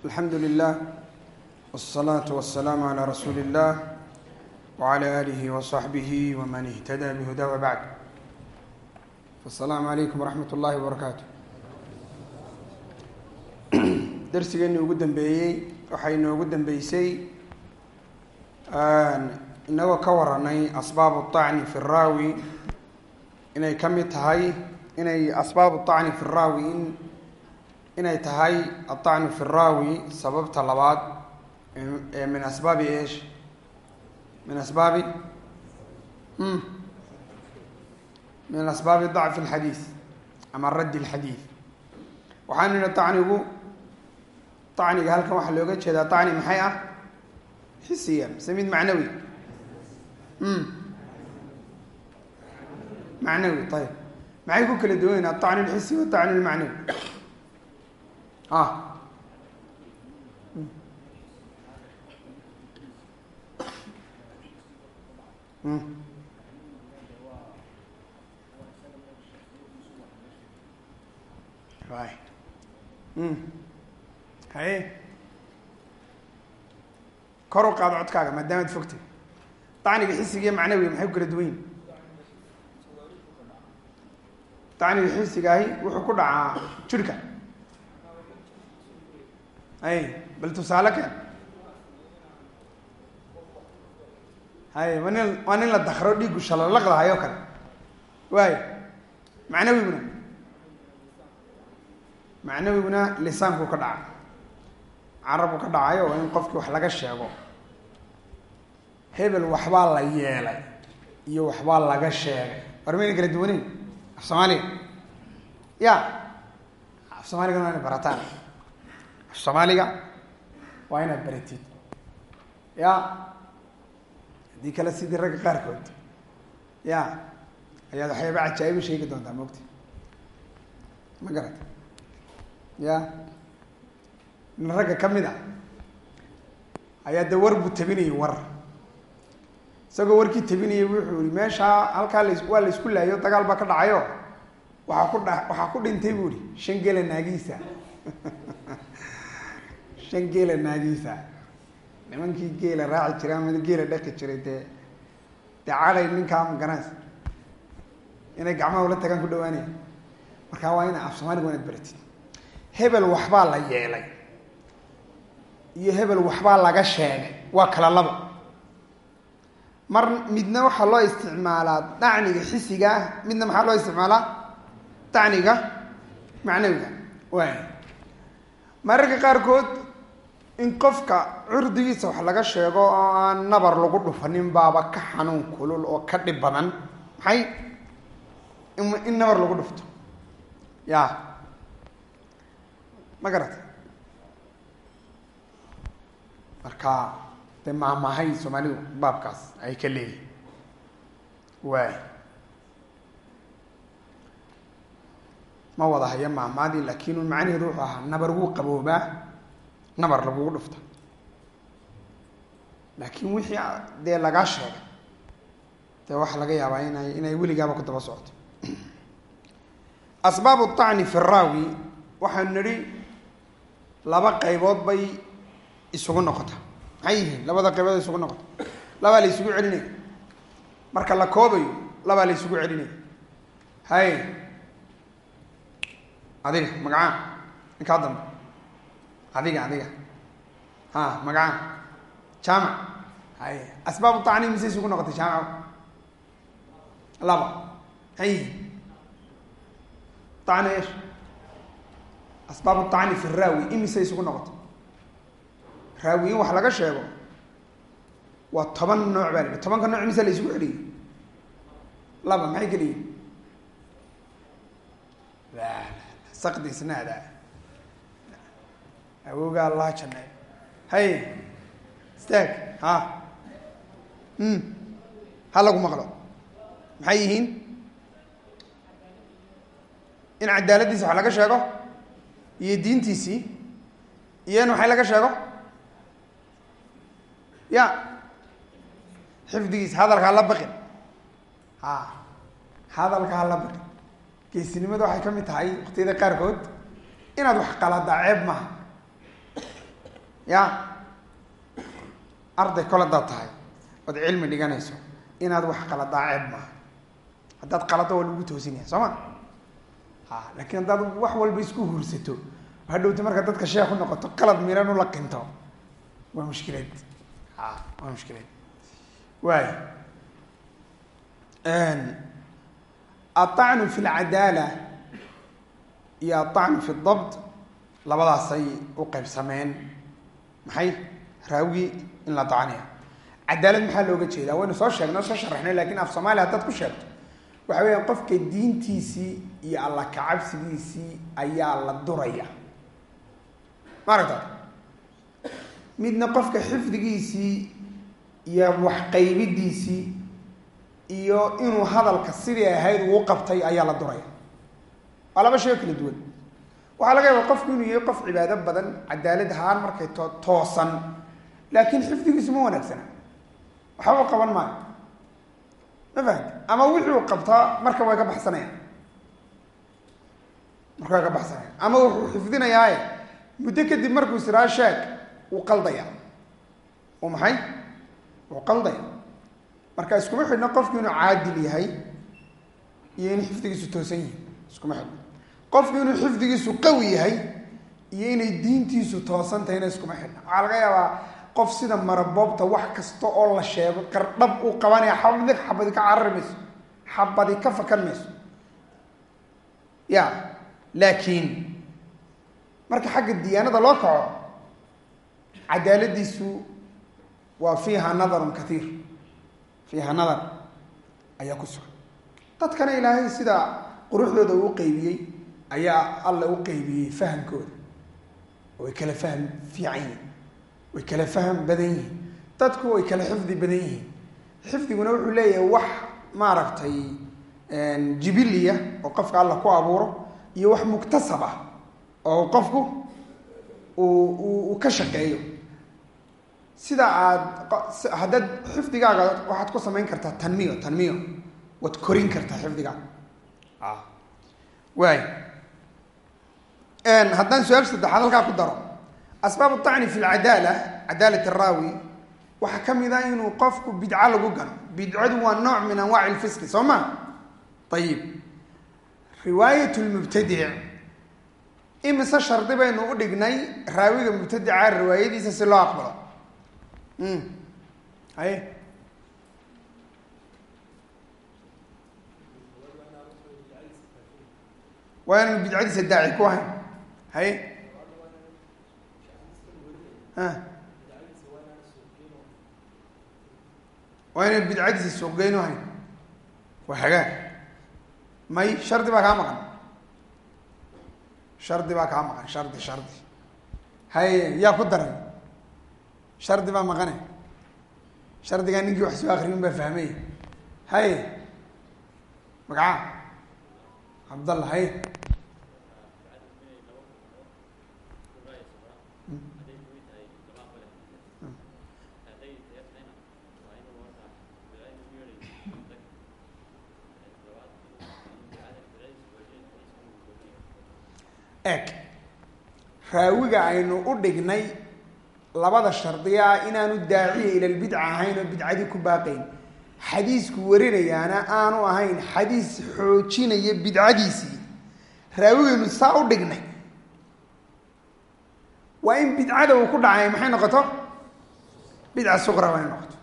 alxamdu lilah wالsalaatu wasalaamu calaa rasuuli اllah wcala aalihi waصaxbihi waman ihtada bihuda wabacd asalaamu calaykum waraxmat ullahi wabarakaatu darsigeeni ugu dambeeyey waxay inoogu dambeysay inagoo ka waranay asbaabu طacni fi raawi inay ka mid tahay inay asbaabu طacni fi raawi in inay tahay aلطacnu fi الraawi sababta labaad ee min asbaabi esh min asbaabi min asbaabi ضacfi اlxadiid ama raddi اlxadiid waxaan nidhi طacnigu طacniga halkan waxaa looga jeedaa طacni maxay ah xisiya mise mid macnawi macnawi ayb maxay ku kala duwanyiin aلطacni اlxisi waطacni اlmacnawi ah right haye kor u qaado codkaaga maadaamaad fogtay dacniga xisigiiyo macnawiga maxay ku kala duwan yihiin dacniga xisigaahi wuxuu ku dhacaa jirhka hay bal tusaale keen hay waa nin waa nin la dakro dhiiggu shalalaqdahayo kale waay macnawiguna macnawiguna lisaanku ka dhaca carabku ka dhacayo in qofkii wax laga sheego. Hebel waxbaa la yeelay iyo waxbaa laga sheegay. War mayna kala duwaneyn af soomaaliga ya af soomaaligana waa ina barataan soomaaliga? Waa inaad baratid. Ya haddii kale sidii ragga qaarkood. Ya ayaad waxyaaba cajaa'iba sheegi doontaa mogta ma garat. Ya nin ragga ka mid a ayaa de war buu tabinayay war. Isagoo warkii tabinayay wuxuu yihi meeshaa halkaa las waa la isku laayo dagaal baa ka dhacayo. Waxaa ku dha waxaa ku dhintay buu ihi shan geela naagiisa shan geela naagiisa nimankii geela raaci jiray ama geela dhaqi jiray dee dee caday ninkaa maganaas inay gacmaha ula tagaan ku dhawaanaya markaa waa ina af inaad baratid hebel waxbaa la yeelay. Iyo hebel waxbaa laga sheegay. Waa kala labo. Mar midna waxaa loo isticmaalaa dacniga xisiga midna maxaa loo isticmaalaa? Dacniga macnawiga. Waay mararka qaarkood in qofka curdigiisa wax laga sheego oo aan nabar lagu dhufanin baaba ka xanuun kulul oo ka dhib badan. Maxay? In nabar lagu dhufto. Ya ma garata marka dee maahmaahay soomaalidu baabkaas ay ka leeyihiin waay ma wada haya maahmaadii laakiin un macnaheedu wuxuu ahaa nabar wuu qaboobaa nabar lagugu dhufta laakiin wixii dee lagaa sheegay. Dee waxaa laga yaabaa inay inay weligaaba ku daba socoto. Asbaabu طacni fi raawi waxaanu nidhi laba qaybood bay isugu noqota. Maxay yihiin? Labada qaybood isugu noqota. Labaa la isugu celinaya marka la koobayo labaa la isugu celinaya hay! Adiga magacaa ninkaa dambe adiga adiga. Ha magacaa jaamac hay asbaabu tacni mise isugu noqotay jaamac laba. Yihiin tacni esh asbaabu tacni fi raawi imise isugu noqotay. Raawi in wax laga sheego. Waa toban nooc baa la tobanka nooc mise la isugu celiyay? Laba maxay keliyihin sakdi isnaada awoogaa allaha janay hay istaag ha? Ha lagu maqlo. Maxay yihiin? In cadaaladiisa wax laga sheego iyo diintiisii iyo in waxay laga sheego? Ya. Xifdigiisa hadalka hala baqin. Ha. Hadalka hala baqin. Geesinimada waxay ka mid tahay waktiyada qaarkood. Inaad wax qaladaa ceeb maaha ya. Arday kol hadaad tahay. Ood cilmi dhiganayso. Inaad wax qaladaa ceeb maaha haddaad qalado waa lagu toosinaya soo ma? A laakin haddaad wax walba isku hursato hadhowta markaa dadka sheeku noqoto qalad miran la qinto waa mushkileed. A waa mushkilad waay. Aacnu fi lcadaala iyo aacnu fi dabt labadaasay u qaybsameen maxay raawigii in la dacniya cadaalad maxaa looga jeedaa? Waynu soo sheegnay soo sharaxnay laakiin af soomaaliya haddaad ku sheegto. Waxa weeyaan qofka diintiisii iyo alla kacabsigiisii ayaa la duraya. Ma aragta midna qofka xifdigiisii iyo waxqaybidiisii iyo inuu hadalka sidii ahayd uu qabtay ayaa la duraya. Waa laba shay oo kala duwan waxaa laga yaaba qofku inuu yahay qof cibaado badan cadaalad ahaan markay to toosan laakiin xifdigiisu ma wanaagsana. Waxba u qaban maayo. Ma fahamti ama wixii uu qabtaa marka way ka baxsanayaan. Marka way ka baxsanayaan. Ama wuxuu xifdinayaaye. Muddo kadib markuu siraa sheeg wuu qaldaya uu maxay? Wuu qaldaya marka iskuma xidhno qofku inuu caadil yahay iyo inuu xifdigiisu toosan yihi iskuma xidhno qofku inuu xifdigiisu qawi yahay iyo inay diintiisu toosan tahayna iskuma xidhno waxaa laga yaabaa qof sida maraboobta wax kasta oo la sheego qardhab uu qabanaya xabadi xabadi ka carari mayso xabadi ka fakan mayso. Ya laakiin marka xagga diyaanada loo kaco cadaaladiisu waa fiiha nadarun kaiir fiiha nadar ayaa ku sugan. Dadkana ilaahay sida quruxdooda uu qeybiyey ayaa alla u qeybiyey fahamkooda way kala fahm fiican yihiin way kala fahm badan yihiin. Dadku way kala xifdi badan yihiin. Xifdiguna wuxuu leeyahay wax maaragtay jibiliya oo qofka alla ku abuuro iyo wax muktasab ah oo qofku uu uu ka shaqeeyo. Sida aad haddaad xifdigaaga waxaad ku samayn kartaa tanmiyo tanmiyo. Waad korin kartaa xifdigaaga waay haddaan su'aal saddexaad halkaa ku daro. Asbaab acni fi lcadaala cadaalat araawi waxaa ka mid ah inuu qofku bidco lagu galo. Bidcadu waa nooc min anwaaci lfiski soo ma? Ayib riwaayat lmubtadic imise shardi baynu u dhignay raawiga mubtadica riwaayadiisa si loo aqbalo. Haye waa inaanu bidcadiisa daaci ku ahayn haye waa inaan bidcadiisa suuqgeyn u hayn waa hagaag may shardi baa kaa maqan. Shardi baa kaa maqan. Shardi shardi. Haye yaa ku daray shardi baa maqane. Shardigaa ninkii wax soo akriyin baa fahmay. Haye magaca. Cabdallah haye eg raawiga aynu u dhignay labada shardiga ah inaanu daaciya ila lbidca ahayn oo bidcadii ku baaqayn. Xadiisku warinayaana aanu ahayn xadiis xoojinaya bidcadiisii. Raawigaynu saa u dhignay. Waa in bidcada uu ku dhacay maxay noqoto? Bidca suqra inay noqoto.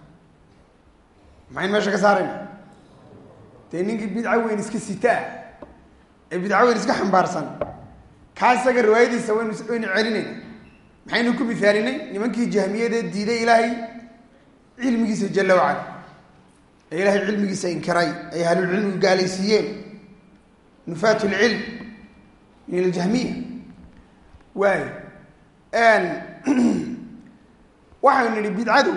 Maxayn meesha ka saarayna? Dee ninkii bidca weyn iska sitaa ee bidca weyn iska xambaarsan kaa isaga riwaayadiisa waynu celinayna maxaynu ku misaalinay nimankii jahmiyadee diiday ilaahay cilmigiisa jala wacala. Ee ilaahay cilmigiisa inkiray ay ahlulcilmigu gaalaysiiyeen. Nufaat lcilm min aljahmiya. Waay waxaynu nidhi bidcadu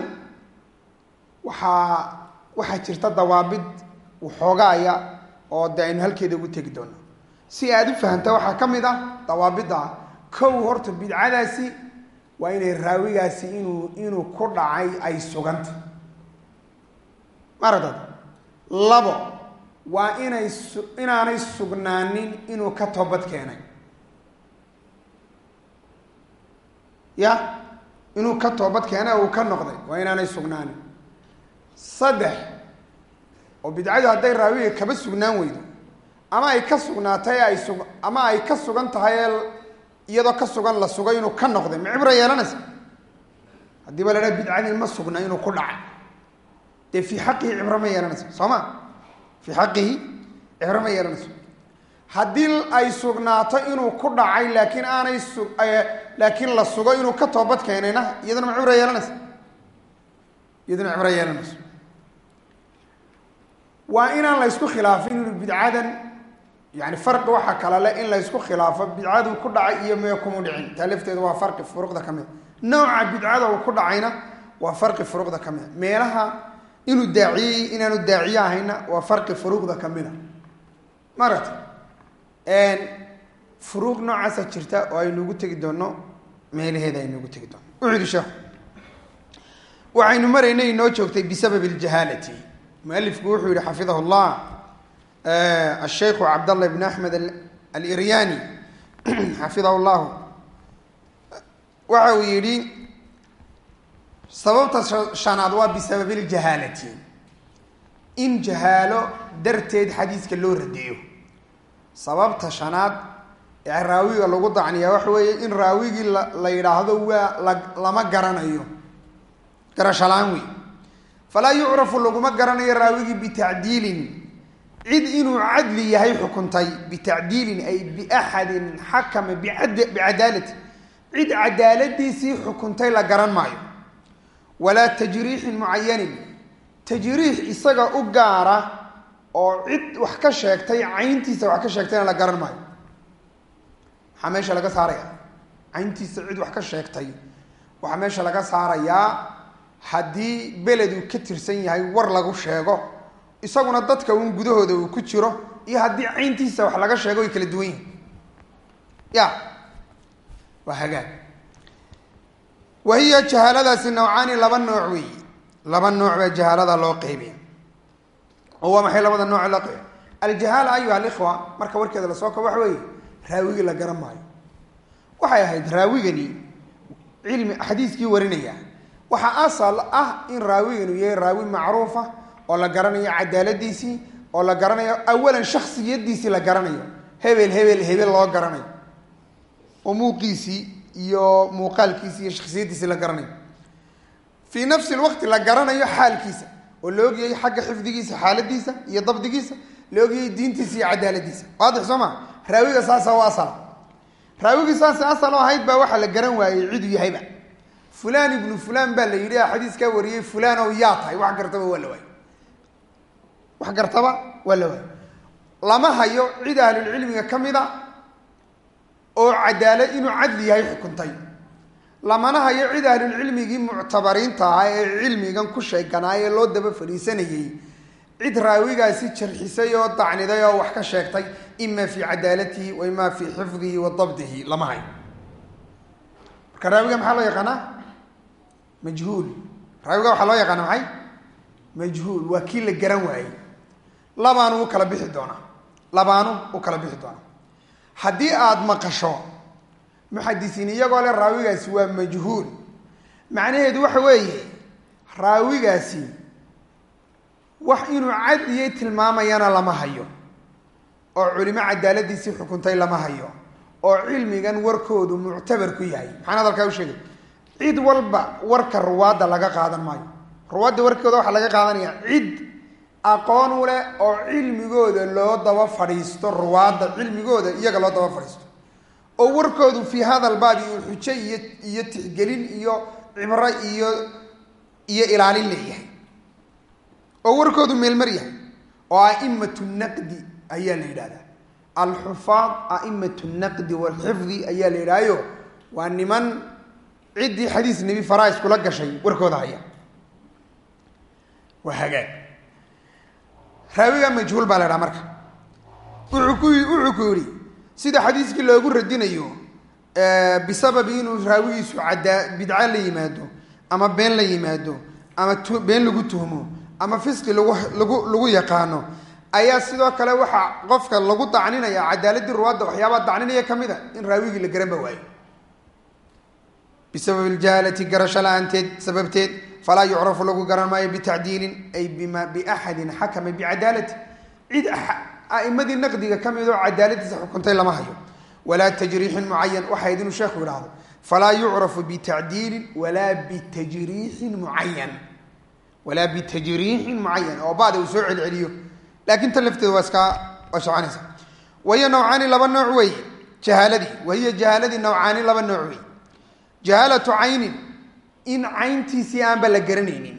waxaa waxaa jirta dawaabid waxoogaaya oo de aynu halkeeda ugu tegi doono si aad u fahamta waxaa ka mid ah dawaabidda kow horta bidcadaasi waa inay raawigaasi inuu inuu ku dhacay ay suganta. Maaragtad labo waa inay su inaanay sugnaanin inuu ka toobad keenay. Ya inuu ka toobad keena uu ka noqday waa inaanay sugnaanin. Saddex oo bidcadu hadday raawiga kaba sugnaan weydo ama ay ka sugnaatay ay su ama ay ka sugan tahay ee iyadoo ka sugan la sugay inuu ka noqday. Ma cibro yeelanaysa? Haddii ba la dhaha ma sugna inuu ku dhacay dee fii xaqihi cibro ma yeelanayso soo ma? Fii xaqihi cibro ma yeelanayso haddii ay sugnaato inuu ku dhacay laakiin aanay su laakiin la sugo inuu ka toobad keenayna iyaduna ma cibro yeelanaysa? Iyaduna cibro yeelanayso waa inaan la ysku khilaafin inuu bidcadan yani farqi waxaa kala le in la ysku khilaafo bidcadu ku dhacay iyo mee kumu dhicin. Taa waa farqi furuqda ka mid. Nooca bidcada uu ku dhacayna waa farqi furuqda ka mida meelaha inuu daaciyey inaanu daaciye ahayna waa farqi furuuqda ka mida maaragta furuuq noocaasa jirta oo aynuugu tegi doonno meelaheeda aynuugu tegi doonno. Wuxuu yihi sheekhu waxaynu maraynay inoo joogtay bisababi ljahaalati mualifku wuxuu yihi xafidahu llah ashaykhu cabdallah ibn axmed aliryani xafidahu llahu waxa uu yidhi sababta shanaad waa bisababi ljahaalati in jahaalo darteed xadiiska loo radeeyo sababta shanaad ee raawiga lagu dacniyaa waxa weeye in raawigii la yidhaahdo waa la lama garanayo garashalaan wey falaa yucrafu laguma garanayo raawigii bitacdiilin cid inuu cadli yahay xukuntay bitacdiilin ay biaxadin xakama bicadaalati. Cid cadaaladiisii xukuntay la garan maayo. Walaa tajriixin mucayanin. Tajriix isaga u gaara oo cid wax ka sheegtay cayntiisa wax ka sheegtayna la garan maayo. Maxaa meesha laga saaraya cayntiisa cid wax ka sheegtay. Waxaa meesha laga saarayaa haddii beled uu ka tirsan yahay war lagu sheego isaguna dadka uun gudahooda uu ku jiro iyo haddii cayntiisa wax laga sheego way kala duwan yihiin ya. Waa hagaag. Wa hiya jahaaladaasi nawcaani laba nooc weeyi laba nooc baa jahaalada loo qeybiya oo waa maxay labada nooc loo qeybiya aljahaala ayuha alikhwa marka warkeeda la soo kabo waxa weeye raawigii la garan maayo. Waxay ahayd raawigani cilmi xadiiskii warinaya. Waxaa asal ah in raawiganu yahay raawi macruufa oo la garanayo cadaaladiisii oo la garanayo awalan shaksiyadiisii la garanayo. Hebel hebel hebel loo garanayo. Oo iyo muuqaalkiisi iyo shaksiyadiisii la garanayo. Fii nafsi lwaqti la garanayo xaalkiisa oo la ogyahay xagga xifdigiisa xaaladiisa iyo dabdigiisa la ogyahay diintiisa iyo cadaaladiisa. Waadix soo ma? Raawiga saasa u asala raawigii saasa asal oo ahayd baa waxaa la garan waayey ciduu yahayba fulan ibnu fulan baa la yidhi xadiiskaa wariyey fulan ow yaa tahay. Wax gartaba waa la waayey wax gartaba waa la waayey lama hayo cid ahlulcilmiga ka mid a oo cadaala inuu cadli yahay xukuntay. Lamana hayo cid ahlulcilmigii muctabariinta ah ee cilmigan ku sheeganaa ee loo daba fadhiisanayey. Cid raawigaasi jarxisay oo dacniday oo wax ka sheegtay ima fii cadaalatihi wa ima fii xifdihi wa dabdihi. Lama hayo. Marka raawiga maxaa loo yaqaanaa? Majhuul. Raawiga waxaa loo yaqaana maxay? Majhuul. Waa kii la garan waayey labaanu u kala bixi doonaa. Labaanu u kala bixi doonaa. Haddii aada maqasho muxadisiin iyagoo le raawigaasi waa majhuul. Macnaheedu waxa weeye raawigaasi wax inuu cadliyay tilmaamayana lama hayo oo culimo cadaaladiisii xukuntay lama hayo oo cilmigan warkoodu muctabar ku yahay. Maxaan hadalkaa u sheegay cid walba warka ruwaadda laga qaadan maayo. Ruwaadda warkooda waxaa laga qaadanaya cid aqoon u leh oo cilmigooda loo daba fadhiisto ruwaadda cilmigooda iyaga loo daba fadhiisto. Oo warkoodu fii hadal baabi uu xujo iyo iyo tixgelin iyo cibro iyo iyo ilaalin leeyahay oo warkoodu meelmar yahay oo aimatu naqdi ayaa la yidhahdaa alxufaad aimatu naqdi walxifdi ayaa la yidhahyo waa niman ciddii xadiis nebi farais kula gashay warkooda haya waa hagaag raawiga majhuul baa la ydhaha marka. Wuxuu ku yidhi sida xadiiskii loogu radinayo bisababi inuu raawigiisu cadaa bidca la yimaado ama been la yimaado ama been lagu tuhmo ama fisqi lagu lagu yaqaano ayaa sidoo kale waxaa qofka lagu dacninaya cadaaladii ruwaadda waxyaabaa dacninaya ka mid a in raawigii la garanba waayo. Bisababi ljahaalati garasho la'aanteed sababteed falaa yucrafu lagu garan maayo bitacdiilin ay bima biaxadin xakama bicadaalati cid a'imadii naqdiga ka mid oo cadaaladiisa xukuntay lama hayo. Walaa tajriixin mucayan waxayd inuu sheekhu idhaahdo falaa yucrafu bitacdiilin walaa bitajriixin mucayan walaa bitajriixin mucayan oo bada uu soo celceliyo. Laakiin tan lafteeda waa iskaa waa soconaysa nawcaani laba nooc wey jahaaladii. Wahiya jahaaladii nawcaani laba nooc wey jahaalatu caynin in cayntiisii aanba la garanaynin.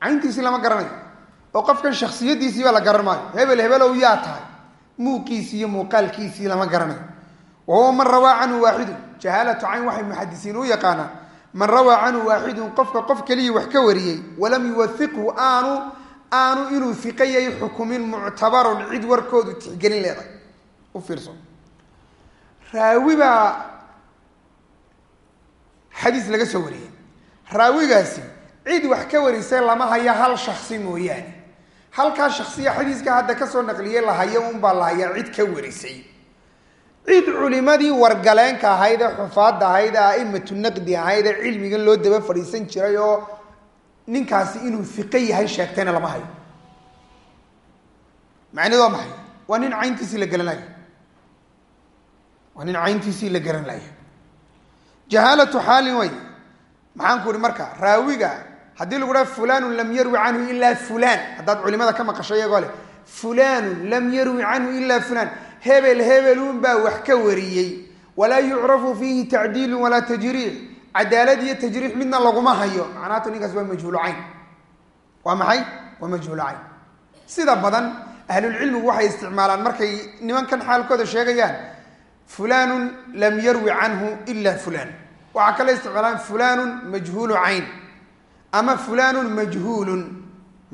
Cayntiisii lama garanayo. Oo qofkan shaksiyadiisiiba la garan maayo hebel hebelow yaa tahay. Muuqiisii iyo muuqaalkiisii lama garanayo. Wa huwa man rawaa canhu waaxidun jahaalatu cayn waxay muxadisiin u yaqaanaan. Man rawaa canhu waaxidun qofka qof keliya wax ka wariyey walam yuwahiqhu aanu aanu inuu fiqayay xukumin muctabarun cid warkoodu tixgelin leedahay. U fiirso. Raawi baa xadiis laga soo wariyey raawigaasi cid wax ka warisay lama hayo hal shaksi mooyaane. Halkaa shaksiya xadiiska hadda ka soo naqliyey la hayo unbaa la hayaa cid ka warisay. Cid culimadii wargaleenka ahayd ee xufaadda ahayd ee aimatu naqdi ahayd ee cilmigan loo daba fadhiisan jiray oo ninkaasi inuu fiqo yahay sheegtayna lama hayo. Macneed waa maxay? Waa nin cayntiisii la garanlayo waa nin cayntiisii la garan layo jahaalatu xaalin wey maxaan ku ihi marka raawiga haddii lagu dhaha fulanun lam yarwi canhu ila fulan haddaad culimada ka maqasho iyagoo leh fulanun lam yarwi canhu ila fulan hebel hebelun baa wax ka wariyey. Walaa yucrafu fiihi tacdiilun walaa tajriix. Cadaalad iyo tajriix midna laguma hayo. Macnaatu ninkaas waa majhuulu waa maxay? Waa majhuulu sida badan ahlulcilmigu waxay isticmaalaan markay nimankan xaalkooda sheegayaan fulanun lam yarwi canhu ila fulan waxaa kale isticmaalaan fulanun majhuulu cayn ama fulanun majhuulun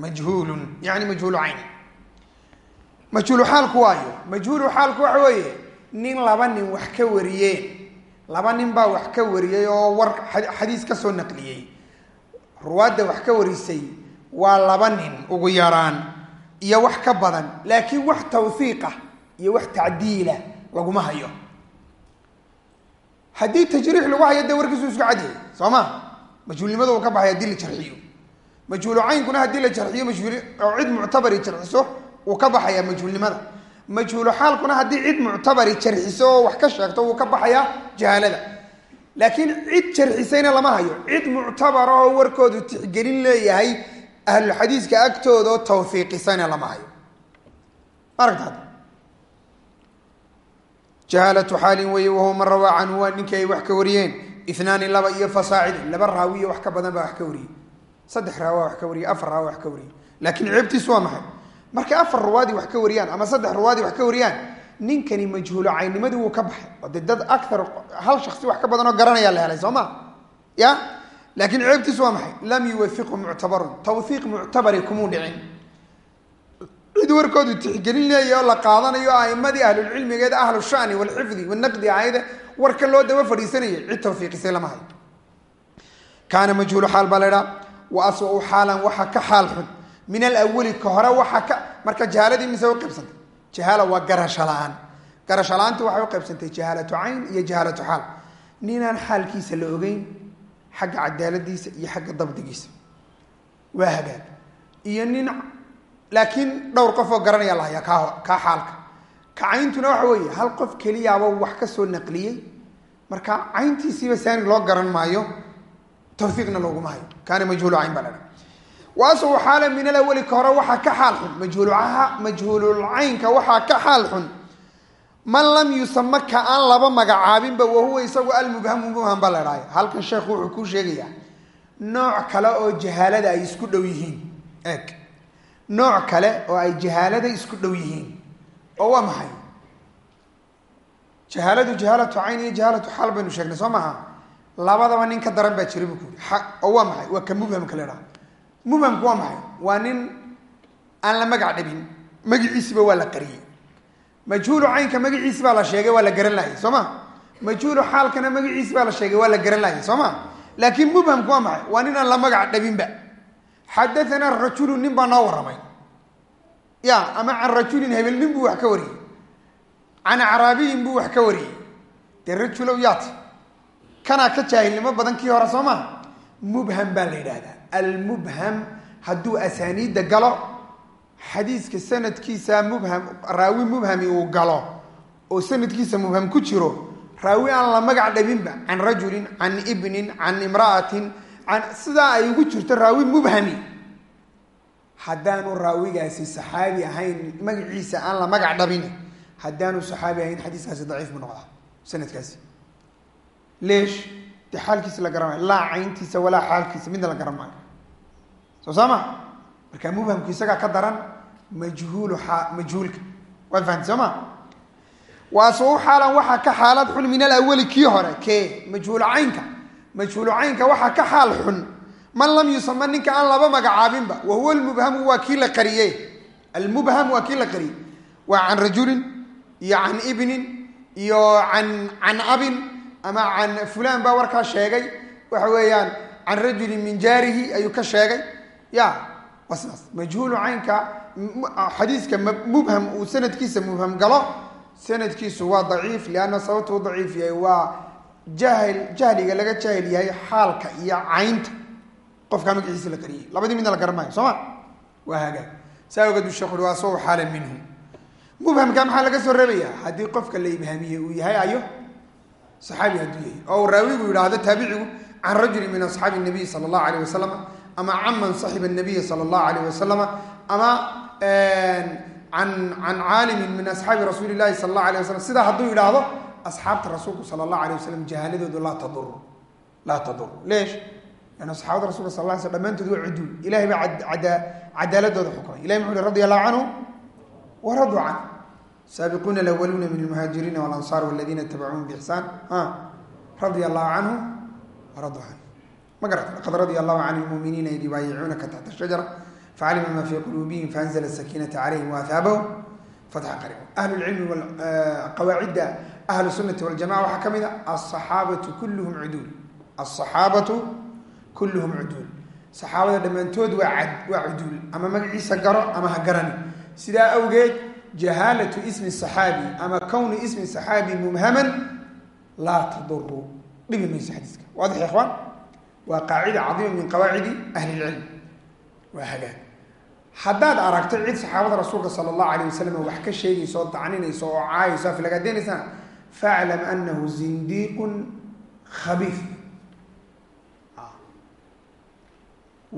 majhuulun yani majhuulu cayn. Majhuulu xaalku waayo majhuulu xaalku waxa weeye nin laba nin wax ka wariyeen. Laba nin baa wax ka wariyey oo war xadiis ka soo naqliyey. Ruwaadda wax ka warisay waa laba nin ugu yaraan iyo wax ka badan laakiin wax tawhiiqa iyo wax tacdiila laguma hayo haddii tajriix lagu hayo dee warkiisu isku cadyahay soo ma? Majhuulnimada uu ka baxay haddii la jarxiyo. Majhuulu caynkuna haddii la jarxiyo majhuul oo cid muctabari jarxiso wuu ka baxayaa majhuulnimada majhuulu xaalkuna haddii cid muctabari jarxiso oo wax ka sheegto wuu ka baxayaa jahaalada. Laakiin cid jarxisayna lama hayo. Cid muctabara oo warkoodu tixgelin leeyahay ahlulxadiiska agtooda oo tawfiiqisayna lama hayo. Maaragtaad jahaalatu xaalin weeye wahuwa man rawaa canhu waa ninkii ay wax ka wariyeen inaani laba iyo fasaacid laba raawiyo wax ka badan baa wax ka wariyey saddex raawa wax ka wariyey afar raawa wax ka wariyey laakiin ceebtiisu waa maxay markay afar ruwaadii wax ka wariyaan ama saddex ruwaadii wax ka wariyaan ninkani majhuulo caynnimadii wuu ka baxay oo dee dad aar hal shaksi wax ka badan oo garanayaa la helay soo ma ya laakiin ceebtiisu waa maxay lam yuwafiqhu muctabarun tawhiiq muctabari kumuu dhicin cid warkoodu tixgelin leeya oo la qaadanayo aimadii ahlulcilmigeed ahlu shani walxifdi wanaqdi ahayde warka loo daba fadhiisanayay cid tawfiiqisay lama hayo kaana majhuulu xaal baa la idhaa wa aswau xaalan waxa ka xaal xun. Min alawali ka hore waxa ka marka jahaaladii mise u qaybsantay. Jahaala waa garasho la'aan garasho la'aanta waxay u qaybsantay jahaalatu cayn iyo jahaalatu xaal. Ninaan xaalkiisa la ogeyn xagga cadaaladiisa iyo xagga dabdigiisa. Waa hagaag. Iyo nin laakiin dhowr qof oo garanaya lahayaa kaa kaa xaalka. Ka cayntuna waxa weeye hal qof keliyaaba wax ka soo naqliyey. Marka cayntiisiiba saani loo garan maayo tawfiiqna looguma hayo kaana majhuulu cayn baa la dhaha. Waasaw xaala min alawali ka hore waxaa ka xaal xun. Majhuulha majhuululcaynka waxaa ka xaal xun. Man lam yusama ka aan laba magacaabinba wahuwa isagu almubhamu mubham baa la dhahay halkan sheekhu wuxuu kuu sheegayaa nooc kale oo jahaalada ay isku dhow yihiin. Eeg nooc kale oo ay jahaalada isku dhow yihiin. Oo waa maxay? Jahaaladu jahaalatu cayn iyo jahaalatu xaal baynu sheegnay soo maha? Labadaba nin ka daran baa jira buu ku yidhi. Oo waa maxay? Waa ka mubhamka la dhaha mubhamku waa maxay? Waa nin aan la magac dhabin magiciisiba waa la qariyey. Majhuulu caynka magaciisi baa la sheegay waa la garan laayay soo ma majhuulu xaalkana magaciisi baa la sheegay waa la garan laayay soo ma laakiin mubhamku waa maxay? Waa nin aan la magac dhabinba xadaanaa rajulu nin baa noo warramay ya ama can rajulin hebel nin buu wax ka wariyey can acraabiyin buu wax ka wariyey dee rajulow yaati kanaa ka jaahilnimo badan kii hore soo maha mubham baa la yidhaahdaa almubham hadduu asaaniidda galo xadiiska sanadkiisa mubham raawi mubhami uu galo oo sanadkiisa mubham ku jiro raawi aan la magac dhabinba can rajulin can ibnin can imra'atin sidaa ay ugu jirto raawi mubhami. Haddaanu raawigaasi saxaabi ahayn magaciisa aan la magac dhabin haddaanu saxaabi ahayn xadiiskaasi daciif bu noqdaa sanadkaasi. Leesh dee xaalkiisa la garan laa cayntiisa walaa xaalkiisa midna la garan maayo soo saa ma marka mubhamku isagaa ka daran majhuulu a majhuulka. Waad fahamti soo ma? Waasuu xaalan waxaa ka xaalad xun min alawali kii hore kee? Majhuulu caynka majhuulu caynka waxaa ka xaal xun. Man lam yusama ninka aan laba magacaabinba wa huwa almubhamu waa kii la qariye almubham waa kii la qariyey. Waa can rajulin iyo can ibnin iyo an can abin ama can fulan baa warkaa sheegay. Waxa weeyaan can rajulin min jaarihi ayuu ka sheegay. Ya waa sidaas. Majhuulu caynka xadiiska mubham uu sanadkiisa mubham galo sanadkiisu waa daciif lianna sababtuu daciif yahay waa jahil jahliga laga jaahil yahay xaalka iyo caynta. Qofkaa magaciisa la qariyay labadii midna la garan soo ma? Waa hagaag. Saa ogeed bu sheekh ui waa saw xaalan minhu. Mubhamka maxaa laga soo reebaya? Haddii qofka la ibhaamiyey uu yahay ayo saxaabi hadduu yahay. Oo uu raawigu yidhaahdo taabicigu can rajulin min asxaabi nabiy sala allahu alayh wasalam ama caman saxiba nabiya sala allahu alayh wasalama ama an can caalimin min asxaabi rasuuli llahi sala allah alay waslam sidaa hadduu yidhaahdo asxaabta rasuulku sala allahu alayh wasalam jahaaladoodu laa tadur laa tadur leesh? Lanna saxaabada rasulka sal la sl dhamaantood waa cuduul ilahay baa cadaaladooda xukumay ilahi muxu uhi radi allahu canhu waraduu canhu. Saabiquuna alawaluna min almuhaajiriina walansaar waladiina itabacuuhum biixsaan radia allahu canhu waraduu canhu. Ma garata laqad radia allahu can lmuminiina yubaayicuunaka taxta shajara facalima ma fii quluubihim faanzla sakiinata calayhim waahaabahum lcilmi qawaacidda ahlu sunati waljamaca waxaa ka mid a asaxaabatu kulluhum cuduul. Asaxaabatu kulluhum cuduul. Saxaabada dhammaantood waa cad waa cuduul. Ama magaciisa garo ama ha garani. Sidaa awgeed jahaalatu ismi saxaabi ama kowni ismi saxaabi mubhaman laa taduru dhibi mayso xadiiska. Waadix ikhwaan waa qaacida cadiima min qawaacidi ahli lcilm waa hagaag haddaad aragto cid saxaabada rasuulka sala allahu alayh wasalam wax ka sheegayso oo dacninayso oo caayayso aflagaadeynaysana faclam anahu zindiiqun khabiif.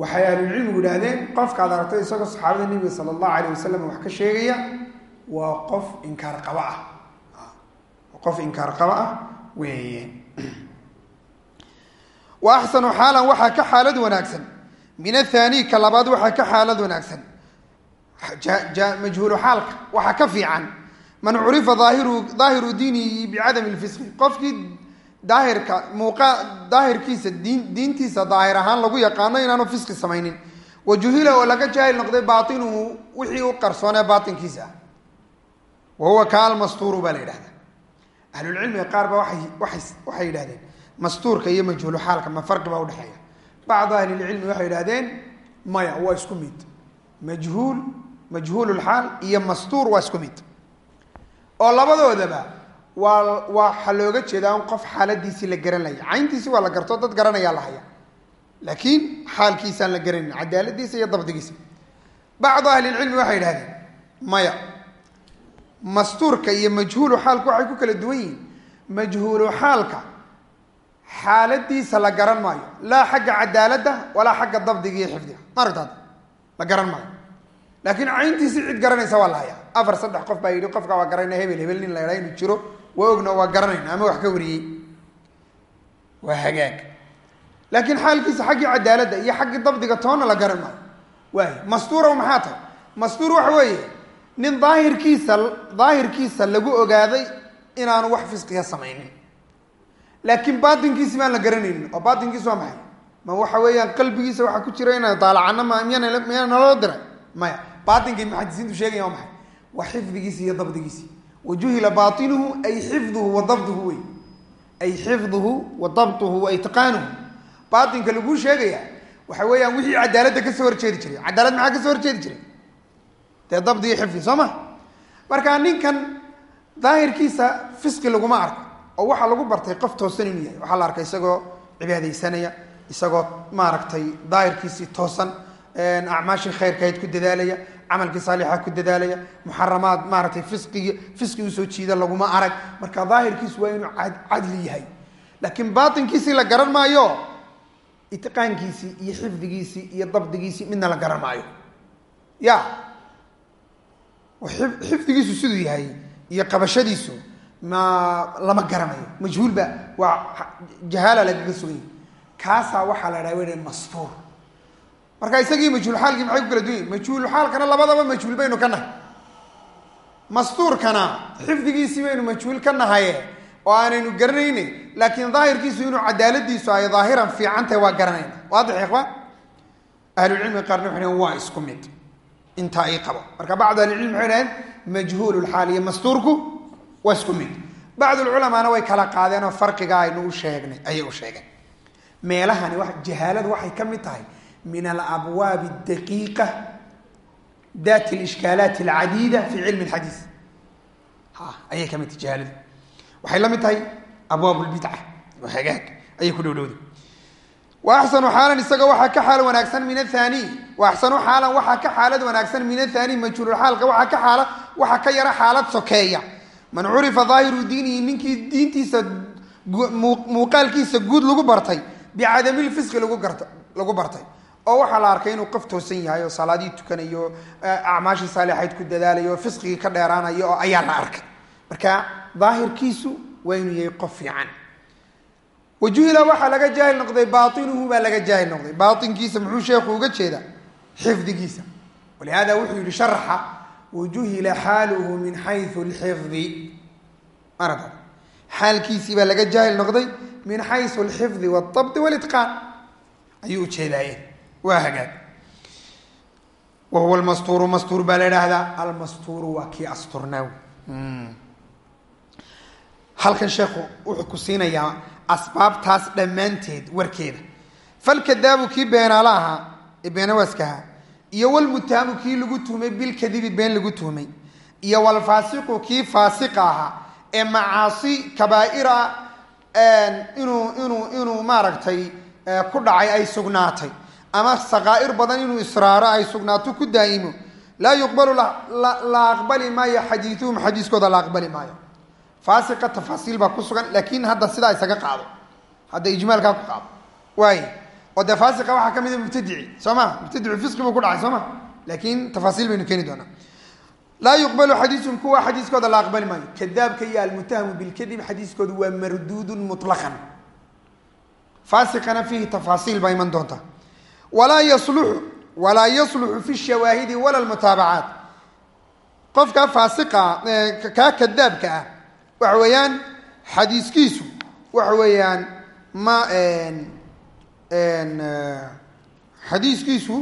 Waxay ahlulcilmigu idhaahdeen qofkaad aragtay isagoo saxaabada nebiga sala allahu alayh wasalam wax ka sheegaya waa qof inkaar qaba ah. Qof inkaar qaba ah weeye. Wa axsanu xaalan waxaa ka xaalad wanaagsan min athani ka labaad waxaa ka xaalad wanaagsan. Majhuulu xaalka waxaa ka fiican. Man curifa aahiru daahiru diinihi bicadami lfisqi qofkii daahirka muuqa daahirkiisa diin diintiisa daahir ahaan lagu yaqaano inaanu fisqi samaynin. Wa juhila oo laga jaahil noqday baainuhu wixii u qarsoonee baatinkiisa. Ah wa huwa ka almastuuru baa la yidhahdaa. Ahlulcilmiga qaar ba waay waxay yidhahdeen mastuurka iyo majhuulu xaalka ma farqi baa udhexeeya bacdu ahlilcilmi waxay yidhahdeen maya waa isku mid majhuul majhuululxaal iyo mastuur waa isku mid oo labadoodaba waa waxaa looga jeedaa in qof xaaladiisii la garan laya cayntiisi waa la garto dad garanayaa la haya laakiin xaalkiisaan la garanin cadaaladiisa iyo dabdigiisa bacdu ahlilcilmi waxay yidhahdeen maya mastuurka iyo majhuulu xaalku waxay ku kala duwan yihiin majhuulu xaalka xaaladiisa la garan maayo. Laa xagga cadaaladda walaa xagga dabdiga iyo xifdiga. Maaragtaad la garan maayo. Laakiin cayntiisi cid garanaysa waa la hayaa. Afar saddex qof baa yidhi qofka waa garanayna hebel hebel nin la inuu jiro waa ogna waa garanayna ama wax ka wariyey. Waa hagaag. Laakiin xaalkiisa xaggii cadaaladda iyo xaggii dabdiga toonna la garan maayo. Waay mastuura maxaa tahay? Mastuur waxa weeye nin daahirkiisa daahirkiisa lagu ogaaday inaanu wax fisqiga samaynin laakiin baatinkiisi maan la garanaynin oo baatinkiisu waa maxay? Ma waxa weeyaan qalbigiisa waxaa ku jira inaan daalacano ma miyan naloo diray? Maya baatinkii muxadisiintu sheegaya waa maxay? Waa xifdigiisi iyo dabdigiisi. Wa juhila baatinuhu ay xifduhu wa wey. Ay xifduhu wa wa itqaanuhu. Baatinka laguu sheegaya waxa weeyaan wixii cadaaladda ka soo horjeedi jiray. Cadaalad maxaa ka soo horjeedi jiray? Dee dabdi iyo xifdi soo ma? Marka ninkan daahirkiisa fisqi laguma arko oo waxaa lagu bartay qof toosan inuu yahay. Waxaa la arkay isagoo cibaadaysanaya isagoo maaragtay daahirkiisii toosan acmaashii khayrkahayd ku dadaalaya camalkii saalixa ku dadaalaya muxaramaad maaragtay fisqigi fisqi u soo jiida laguma arag. Marka daahirkiisu waa inuu cadli yahay. Laakiin baatinkiisii la garan maayo itiqaankiisii iyo xifdigiisii iyo dabdigiisii midna la garan maayo. Ya xifdigiisu siduu yahay iyo qabashadiisu ma lama garanayo. Majhuulba waa jahaala lagaga sugan yahy kaasaa waxaa la dhaha wa mastuur marka isagii majhuulxaalkii maxay ku kala yihiin majhuulxaalkana labadaba majhuul baynu ka nahay. Mastuurkana xifdigiisii baynu majhuul ka nahaye oo aanaynu garanayne laakiin daahirkiisu inuu cadaaladiisu ay daahiran fiican tahay waa garanayna waadix ikhwaan ahlulcilmiga qaarna waxay waa isku mid. Intaa ii qabo. Marka bacdu ahlicilmi waxay dhaheen majhuululxaal iyo mastuurku waa isku mid. Bacdulculamaana way kala qaadeenoo farqiga aynu u sheegnay ayay u sheegeen. Meelahani jahaaladu waxay ka mid tahay min alabwaabi daqiiqa dat lishkaalaat alcadiida fi cilmi lxadiis ha ayay ka mid tahay jahaaladu. Waxay la mid tahay abwaab lbidca hagaag ayay ku dhowdhowda axsanu xaalan isaga waxaa ka xaal wanaagsan min athani axsanu xaalan waxaa ka xaalad wanaagsan min athani majhuululxaalka waxaa ka xaala waxaa ka yara xaalad sokeeya man curifa daahiru diinihi ninkii diintiisa muuqaalkiisa guud lagu bartay bicadamilfisqi lagu bartay. Oo waxaa la arkay inuu qof toosan yahay oo salaadii tukanayo acmaashii saalixayd ku dadaalayo oo fisqigii ka dheeraanayo oo ayaa la arkay. Marka daahirkiisu waa inuu yahay qof fiican. Wajuhila waxaa laga jaahil noqday baainuhu baa laga jaahil noqday. Baainkiisa muxuu sheekhu uga jeedaa xifdigiisa. Walihada wuxuu yihi sharaxa wajuhila xaaluhu min xayu lxifdi marata xaalkiisii baa laga jaahil noqday min xayu alxifdi wاlabdi walitqaan ayuu ujeedaaye waa hagaag wa huwa almastuuru mastuur baa la idhaahdaa almastuuru waa kii asturnaaw halkan sheekhu wuxuu ku siinayaa asbaabtaas dhammaanteed warkeeda falkadaabu kii beenaala ahaa ee beenawaaskaha iyo walmutaamu kii lagu tuhmay bilkadibi been lagu tuhmay iyo walfaasiqu kii faasiqa ahaa ee macaasi kabaa'ira inuu inuu inuu maaragtay ku dhacay ay sugnaatay. Ama sakaa'ir badan inuu israaro ay sugnaato ku daa'imo. Laa yuqbalu la aqbali maayo xadiiuhum xadiiskooda la aqbali maayo. Faasiqa tafaasiil baa ku sugan laakiin hadda sidaa isaga qaado. Hadda ijmaalkaa ku qaado. Waay oo dee faasiqa waxaa ka mida mubtadici soo ma? Mubtadicu fisqi buu ku dhacay soo ma? Laakiin tafaasiil baynu keeni doonaa. Laa yuqbalu xadiisuhum kuwa xadiiskooda la aqbali maayo. Kadaabka iyo almutahamu bilkadib xadiiskoodu waa marduudun mutlaqan. Faasiqana fiihi tafaasiil baa iman doonta walaa yasluxu walaa yasluxu fi shawaahidi wala lmutaabacaat qofkaa faasiqa kaa kadaabka ah waxa weeyaan xadiiskiisu waxa weeyaan ma xadiiskiisu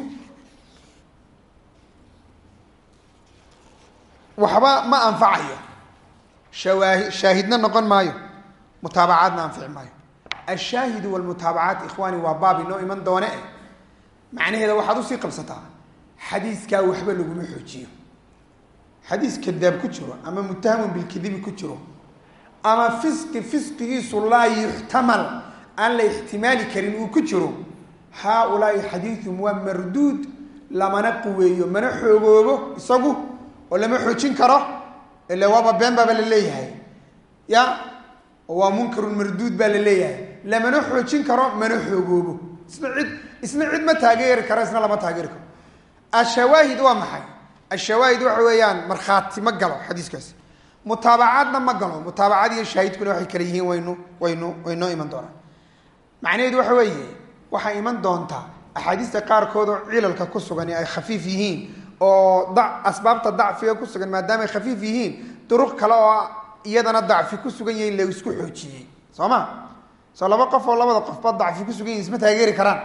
waxba ma anfacayo. Shawaahi shaahidna noqon maayo. Mutaabacaadna anfici maayo. Ashaahidu walmutaabacaat ikhwaani waa baab inoo iman doone. Eh macnaheeda waxaad u sii qabsataa xadiiskaa waxba laguma xoojiyo. Xadiis kadaab ku jiro ama mutahamun bilkadibi ku jiro ama fisqi fisqigiisu laa yuxtamal aan la ixtimaali karin uu ku jiro haaulaai xadiiثum waa marduud lamana quweeyo mana xoogoobo isagu oo lama xoojin karo ile waaba been la leeyahay. Ya waa munkarun marduud baa la leeyahay. Lamana xoojin karo mana xoogoobo isna cid isna cid ma taageeri karo isna lama taageeri karo. Ashawaahid waa maxay? Ashawaahid waxa weeyaan markhaati ma galo xadiiskaasi mutaabacaadna ma galo. Mutaabacad iyo shaahidkuna waxay kala yihiin waynu waynu waynoo iman doonaan macnaheedu waxa weeye waxaa iman doontaa axaadiista qaarkood oo cilalka ku sugan ay khafiif yihiin oo asbaabta dacfiga ku sugan maadaama ay khafiif yihiin duruq kale oo iyadana dacfi ku sugan yahin la isku xoojiyey. Soo ma? Soo laba qof oo labada qofba dacfi ku sugan yihiin isma taageeri karaan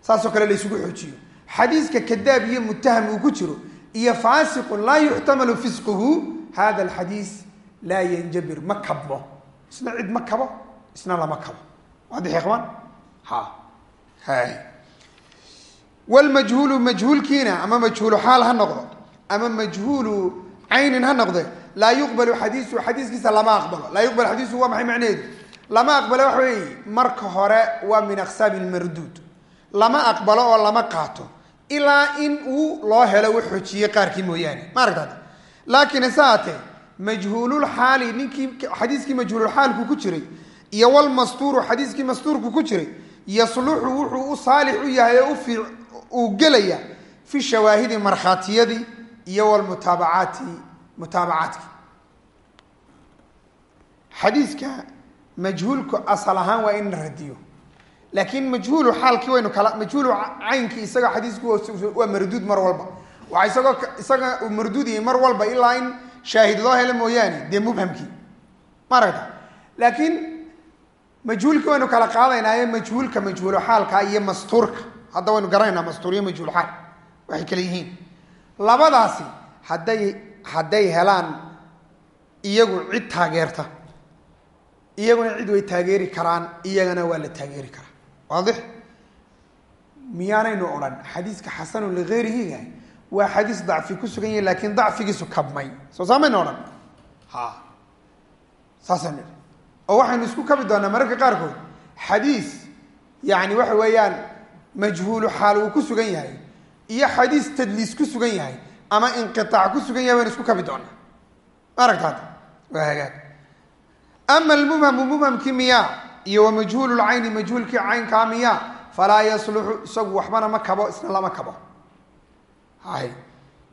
saasoo kale la xoojiyo. Xadiiska kadaab iyo mutaham uu ku jiro iyo faasiqun laa yuxtamalu fisquhu hada alxadiis laa yanjabir ma kabmo isna cid ma kabo isna lama kabo waadix ikhwaan ha hay wlmajhuulu majhuulkiina ama majhuulu xaal ha noqdo ama majhuulu caynin ha noqde laa yuqbalu xadiisu xadiiskiisa lama aqbalo laa yuqbal xadiisu waa maxay macnaheedu lama aqbalo waxa weeye marka hore waa min aqsaami lmarduud lama aqbalo oo lama qaato ilaa in uu loo helo u xoojiyey qaarkii mooyaane ma aragtaad laakiin hase haatee majhuululxaali ninkii xadiiskii majhuululxaalku ku jiray iyo walmastuuru xadiiskii mastuurku ku jiray yasluxu wuxuu u saalix u yahay oo uu gelaya fi shawaahidi markhaatiyadii iyo walmutaabacaati mutaabacaadki xadiiska majhuulku asal ahaan waa in la radiyo laakiin majhuulu xaalkii waynu kala majhuulu caynkii isaga xadiisku waa marduud mar walba. Waa isagoo isaga uu marduud yahay mar walba ilaa in shaahid loo helo mooyaane dee mubhamkii. Ma laakiin majhuulkii waynu kala qaadaynaaye majhuulka majhuulu xaalka iyo mastuurka. Hadda waynu garanaynaa mastuur iyo majhuul xaal. Waxay kale yihiin. Labadaasi hadday hadday helaan iyagu cid taageerta. Iyaguna cid way taageeri karaan iyagana waa la taageeri karaa. Waadix? Miyaanaynu odhan. Xadiiska xasanu ligayrihiga waa xadiis dacfi ku sugan yahi laakiin dacfigiisu kabmay. Soo saamaynu odhan ha saasaynu oo waxaynu isku kabi doonaa mararka qaarkood xadiis yani waxa weeyaan majhuulu xaal uu ku sugan yahay iyo xadiis tadliis ku sugan yahay ama inqiaac ku sugan yahay waynu isku kabi doonaa. Ma aragtaad waa hagaag. Ama almubhamu mubhamkii miyaa iyo wa majhuulu lcayni majhuulkii caynkaa miyaa falaa yasluxu isagu waxbana ma kabo isna lama kabo. Hay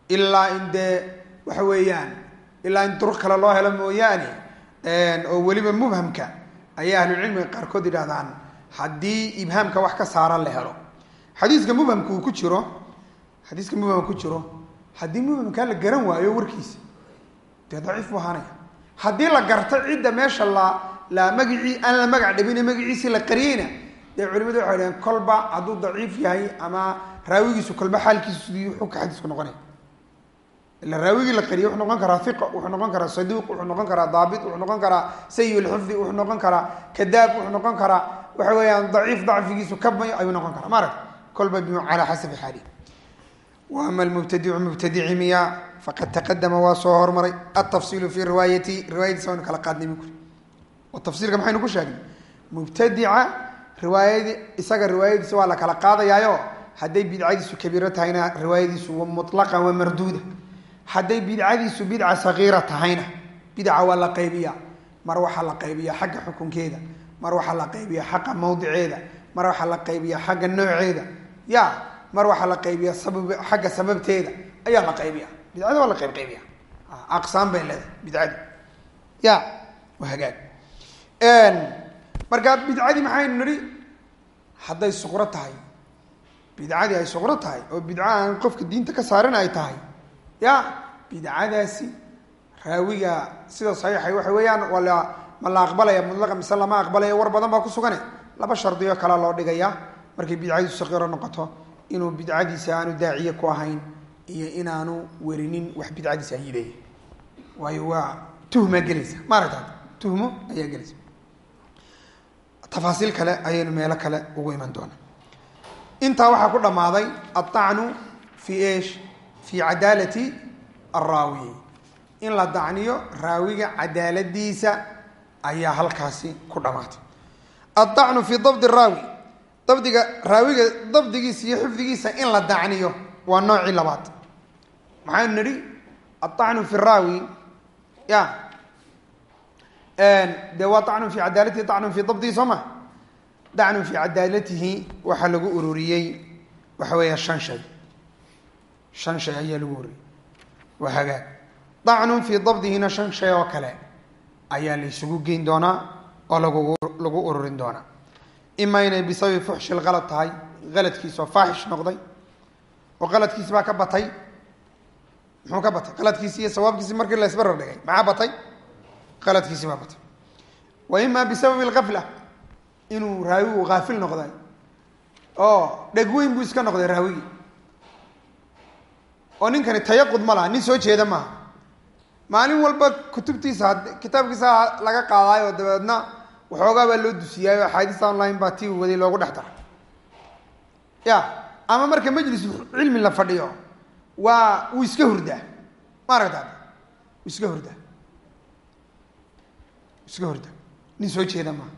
ilaa in dee waxa weeyaan ilaa in duruq kale loo helo mooyaane oo weliba mubhamka ayay ahlucilmiga qaarkood yidhahdaan haddii ibhaamka wax ka saaran la helo. Xadiiska mubhamka uu ku jiro xadiiska mubhamka ku jiro haddii mubhamkaa la garan waayo warkiisa dee daciif buu ahaanaya. Haddii la garto cidda meesha la la magacii aan la magac dhabine magaciisii la qariyeyna dee culimadu waxay dhaheen kolba hadduu daciif yahay ama raawigiisu kolba xaalkiisu sidii xugka xadiisku noqonaya ila raawigii la qariye wuxuu noqon karaa iqa wuxuu noqon karaa saduuq wuxuu noqon karaa daabit wuxuu noqon karaa sayi lxifdi wuxuu noqon karaa kadaab wuxuu noqon karaa waxa weeyaan daciif dacfigiisu kabmayo ayuu noqon karaa. Ma arag kolba calaa xasabi xaalihi wa ama almubtadicu mubtadici miya faqad taqadama waa soo hormaray. Altafsiilu fi riwaayati riwaayadiisa waynu kala qaadnay bu oo tafsiilka maxaynu ku sheegnay? Mubtadica riwaayadi isaga riwaayadiisa waa la kala qaadayaayo. Hadday bidcadiisu kabiiro tahayna riwaayadiisu mutlaqan waa marduuda hadday bidcadiisu bidca sagiira tahayna bidca waa la qaybiya mar waxaa la qaybiya xagga xukunkeeda mar waxaa la qaybiya xagga mawdiceeda mar waxaa la qaybiya xagga nooceeda. Ya mar waxaa la qaybiya sabab xagga sababteeda ayaa la qaybiya bidcada waa la qayb qaybiya aqsaam bay leedahay bidcadi ya waa hagaag. Marka bidcadii maxaynu nidhi hadday suqro tahay. Bidcadii ay suqro tahay oo bidco aan qofka diinta ka saaran ay tahay ya bidcadaasi raawiga sida saxiixay waxa weeyaan wala ma la aqbalaya mudlaqa mise lama aqbalaya war badan baa ku sugane laba shardiyo kalea loo dhigaya markay bidcadiisu saqiiro noqoto inuu bidcadiisa aanu daaciye ku ahayn iyo inaanu werinin wax bidcadiisa ayideeya waayo waa tuhmaa gelaysa ma aragtaad tuhmo ayaa gelaysa tafaasiil kale ayaynu meelo kale ugu iman doonaa. Intaa waxaa ku dhammaaday aلطacnu fi esh fi cadaalati araawi in la dacniyo raawiga cadaaladiisa ayaa halkaasi ku dhamaatay addacnu fii dabdi raawi. Dabdiga raawiga dabdigiisa iyo xifdigiisa in la dacniyo waa noocii labaad. Maxaanu nidhi aacnu fi raawi ya dee waa acnun fi cadaalatihi acnun fi dabdihi soo ma? Dacnun fi cadaalatihi waxaa lagu ururiyey waxa weeya shan shay shan shay ayaa lagu ururiyey waa hagaag dacnun fii dabdihina shan shay oo kale ayaa la isugu geyn doonaa oo lagu ururin doonaa. Ima inay bisababi fuxshi lkalad tahay qaladkiisoo faaxish noqday oo qaladkiisi baa ka batay muxuu ka batay? Qaladkiisi iyo sawaabkiisi markii la isbarar maxaa batay? Qaladkiisi baa batay. Wa ima bisababi lgafla inuu raawigu haafil noqday oo dhegweyn buu iska noqday raawigii oo ninkani tayaqud ma laha nin soo jeeda maaha maalin walba kutubtiisa kitaabkiisa laga qaadaayo dabeedna waxoogaa baa loo dusiyaayo axaadiista online baa ti waday loogu dhex daray. Ya ama marka majlis cilmi la fadhiyo waa wuu iska hurdaa. Ma aragtaa wuu iska hurdaa. Iska horda nin soo jeeda maaha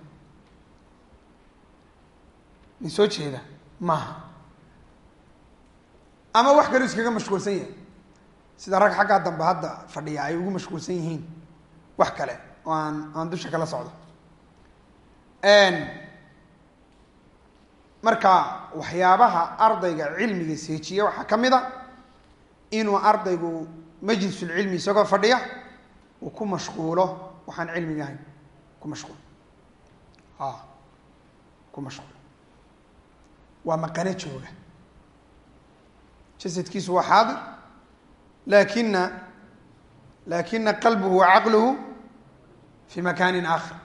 nin soo jeeda maaha ama wax kaluu iskaga mashquulsan yahay. Sida rag xaggaa dambe hadda fadhiya ay ugu mashquulsan yihiin wax kale oo aan aan dusha kala socdo. Marka waxyaabaha ardayga cilmiga seejiya waxaa ka mid a inuu ardaygu majlisulcilmi isagoo fadhiya uu ku mashquulo waxaan cilmiga ahayn ku mashquul. A ku mashquul. Waa maqano jooga jasadkiisu waa xaadir laakina laakina qalbuhu wa caqluhu fi makaanin aakhar.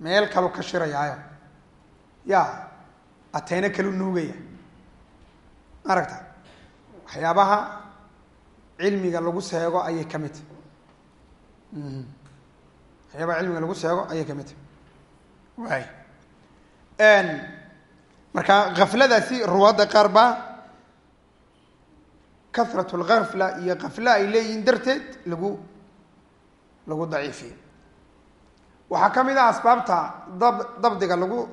Meel kalu ka shirayaayo. Ya ateyno kalu nuugaya. Ma aragta waxyaabaha cilmiga lagu seego ayay ka mid. Tahy waxyaabaha cilmiga lagu seego ayay ka mid. Waay marka kafladaasi ruwaadda qaar baa kahrat lgafla iyo kafla ay leeyihiin darteed lagu lagu daciifiyo waxaa ka mid ah asbaabta dab dabdiga lagu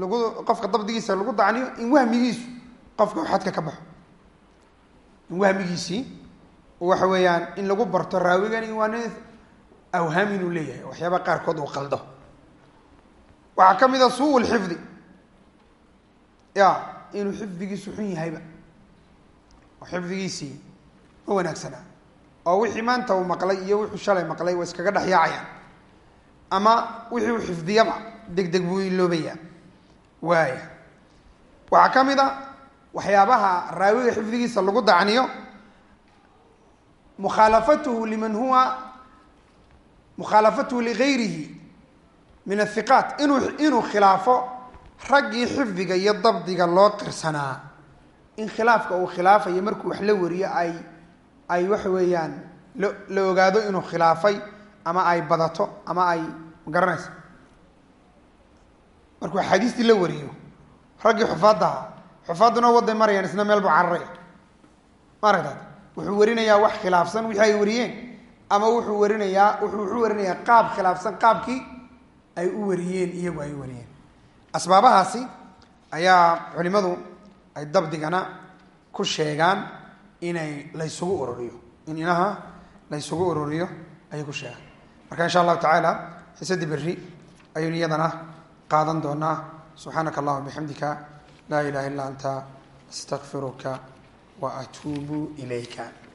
lagu qofka dabdigiisa lagu dacniyo in wahmigiisu qofka xadka ka baxo in wahmigiisii waxa weeyaan in lagu barto raawigani waa nin awhaam inuu leeyahay waxyaaba qaarkood uu qaldo waxaa ka mid a suu lxifdi ya inuu xifdigiisu xun yahayba oo xifdigiisii ma wanaagsanaa oo wixii maanta uu maqlay iyo wuxuu shalay maqlay waa iskaga dhex yaacayaan. Ama wixii uu xifdiyaba deg deg buu iloobayaa waaya waxaa ka mid a waxyaabaha raawiga xifdigiisa lagu dacniyo mukhaalafatuhu liman huwa mukhaalafatuhu ligayrihi min athiqaat inuu inuu khilaafo raggii xifdiga iyo dabdiga loo qirsanaa in khilaafka uu khilaafayo markuu wax la wariyo ay ay waxa weeyaan la la ogaado inuu khilaafay ama ay badato ama ay magaranaysa markuu axaadiistii la wariyo raggii xufaadda ahaa xufaadduna waday marayaan isna meel buu cararaya. Ma wuxuu warinayaa wax khilaafsan wixii ay wariyeen ama wuxuu warinayaa wuxuu warinayaa qaab khilaafsan qaabkii ay u wariyeen iyagu ay u wariyeen. Asbaabahaasi ayaa culimadu ay dabdigana ku sheegaan inay laysugu ururiyo. In inaha laysugu ururiyo ayay ku sheegaan. Marka insha allahu tacaala xisadii berri ayaynu iyadana qaadan doonaa. Subxaanaka allahuma bixamdika laa ilaha illa anta astaqfiruka wa atuubu ilayka